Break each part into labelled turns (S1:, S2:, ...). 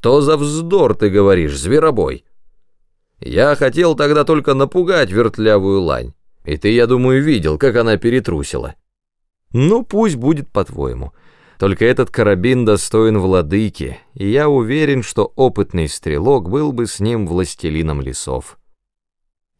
S1: Что за вздор ты говоришь, зверобой? Я хотел тогда только напугать вертлявую лань, и ты, я думаю, видел, как она перетрусила. Ну, пусть будет по-твоему. Только этот карабин достоин владыки, и я уверен, что опытный стрелок был бы с ним властелином лесов.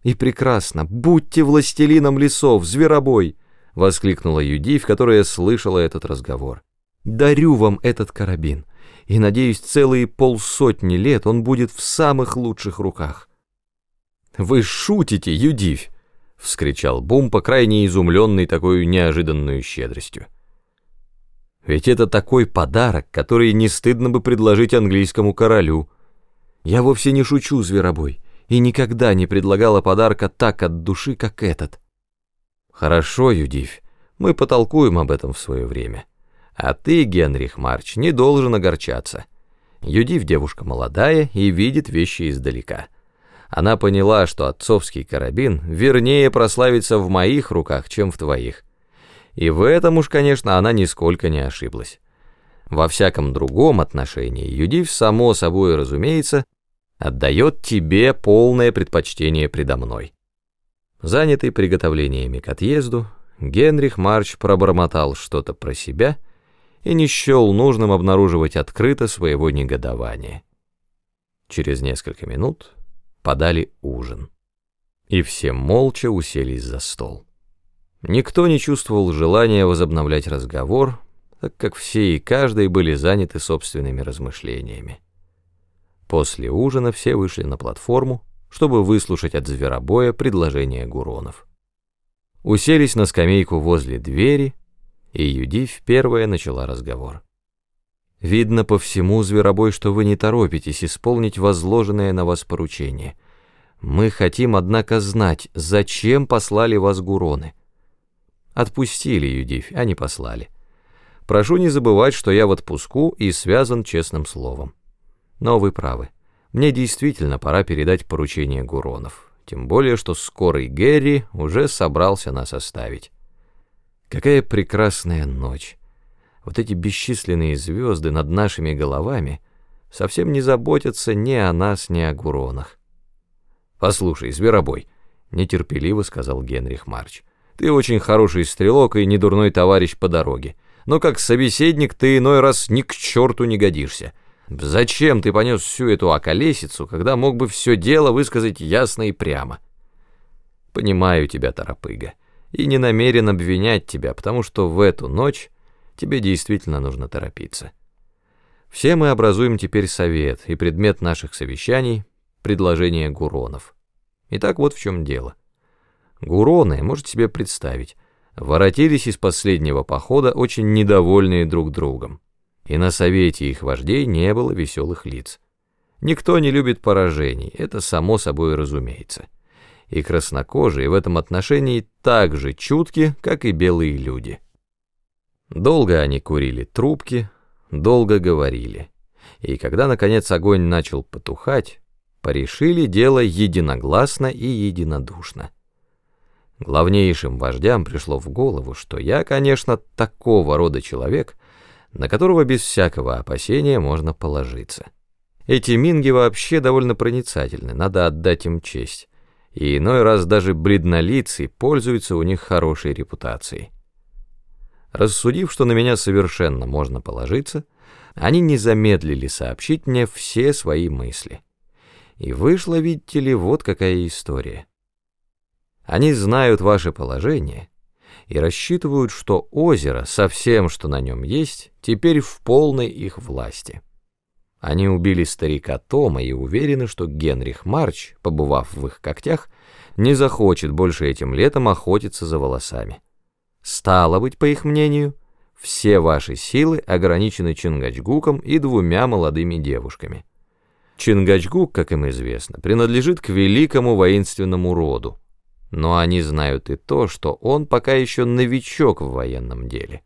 S1: И прекрасно, будьте властелином лесов, зверобой! — воскликнула Юдивь, которая слышала этот разговор. «Дарю вам этот карабин, и, надеюсь, целые полсотни лет он будет в самых лучших руках». «Вы шутите, Юдивь!» — вскричал Бум, по крайне изумленный такой неожиданной щедростью. «Ведь это такой подарок, который не стыдно бы предложить английскому королю. Я вовсе не шучу, зверобой, и никогда не предлагала подарка так от души, как этот». «Хорошо, Юдивь, мы потолкуем об этом в свое время. А ты, Генрих Марч, не должен огорчаться. Юдивь девушка молодая и видит вещи издалека. Она поняла, что отцовский карабин вернее прославится в моих руках, чем в твоих. И в этом уж, конечно, она нисколько не ошиблась. Во всяком другом отношении Юдивь, само собой разумеется, отдает тебе полное предпочтение предо мной. Занятый приготовлениями к отъезду, Генрих Марч пробормотал что-то про себя и не счел нужным обнаруживать открыто своего негодования. Через несколько минут подали ужин, и все молча уселись за стол. Никто не чувствовал желания возобновлять разговор, так как все и каждый были заняты собственными размышлениями. После ужина все вышли на платформу, чтобы выслушать от зверобоя предложение Гуронов. Уселись на скамейку возле двери, и Юдивь первая начала разговор. «Видно по всему, зверобой, что вы не торопитесь исполнить возложенное на вас поручение. Мы хотим, однако, знать, зачем послали вас Гуроны». Отпустили Юдивь, а не послали. Прошу не забывать, что я в отпуску и связан честным словом. Но вы правы. Мне действительно пора передать поручение Гуронов, тем более, что скорый Герри уже собрался нас оставить. Какая прекрасная ночь! Вот эти бесчисленные звезды над нашими головами совсем не заботятся ни о нас, ни о Гуронах. «Послушай, зверобой», — нетерпеливо сказал Генрих Марч, «ты очень хороший стрелок и недурной товарищ по дороге, но как собеседник ты иной раз ни к черту не годишься». Зачем ты понес всю эту околесицу, когда мог бы все дело высказать ясно и прямо? Понимаю тебя, торопыга, и не намерен обвинять тебя, потому что в эту ночь тебе действительно нужно торопиться. Все мы образуем теперь совет, и предмет наших совещаний — предложение Гуронов. Итак, вот в чем дело. Гуроны, можете себе представить, воротились из последнего похода очень недовольные друг другом и на совете их вождей не было веселых лиц. Никто не любит поражений, это само собой разумеется. И краснокожие в этом отношении так же чутки, как и белые люди. Долго они курили трубки, долго говорили. И когда, наконец, огонь начал потухать, порешили дело единогласно и единодушно. Главнейшим вождям пришло в голову, что я, конечно, такого рода человек, на которого без всякого опасения можно положиться. Эти минги вообще довольно проницательны, надо отдать им честь, и иной раз даже бледнолицый пользуются у них хорошей репутацией. Рассудив, что на меня совершенно можно положиться, они не замедлили сообщить мне все свои мысли. И вышла, видите ли, вот какая история. Они знают ваше положение и рассчитывают, что озеро со всем, что на нем есть, теперь в полной их власти. Они убили старика Тома и уверены, что Генрих Марч, побывав в их когтях, не захочет больше этим летом охотиться за волосами. Стало быть, по их мнению, все ваши силы ограничены Чингачгуком и двумя молодыми девушками. Чингачгук, как им известно, принадлежит к великому воинственному роду, но они знают и то, что он пока еще новичок в военном деле.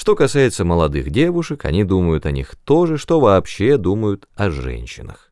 S1: Что касается молодых девушек, они думают о них то же, что вообще думают о женщинах.